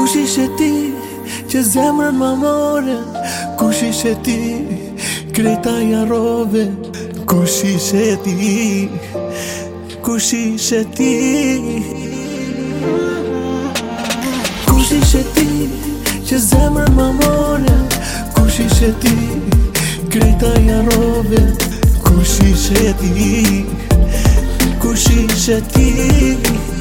Kush i shë ti që zemrën më more Kush i shë ti kreta i arove Kush i shë ti Kush i shë ti Kush i ti që zemrën më more Kush i shë ti kreta i arove Kush i shë ti Kush i ti Kush i ti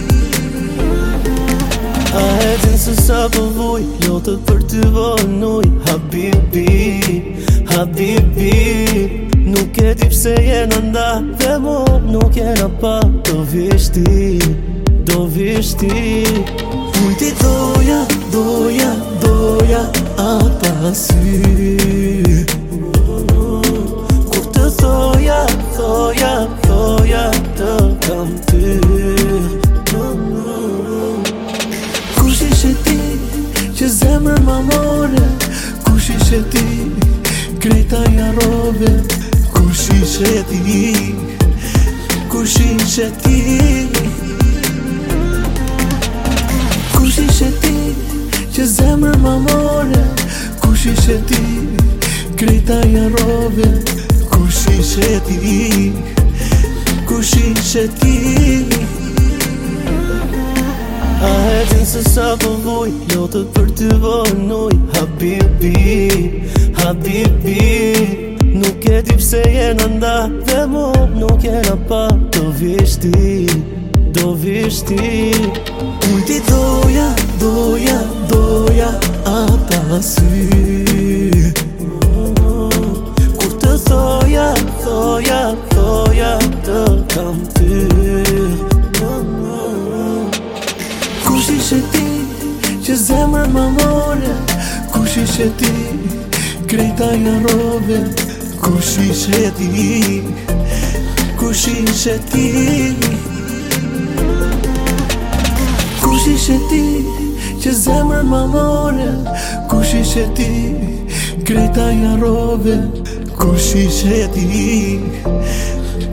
A e din se sa po vuj Lotët për të vënuj Habibi, habibi Nuk e di se jenë nda Dhe mo nuk jena pa Do vishti, do vishti Kujti doja, doja, doja A pasit amore Kush i sheti Krejta i arove Kush i sheti Kush i sheti Kush i sheti Që zemrë më amore Kush i sheti Krejta i arove Kush sheti Kush Kush sheti A hetin se sa po voj Jo për të vënuj Habibi Habibi Nuk e tip se jenë nda Dhe mu nuk e në pa Do vishti Do vishti Kujti doja, doja, doja ata pasir ishe ti që zemër më more Kush ishe ti krejta në rove Kush ishe ti Kush ishe ti Kush ishe ti që zemër më more Kush ishe ti krejta në rove Kush ishe ti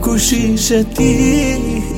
Kush ishe ti Kush ishe ti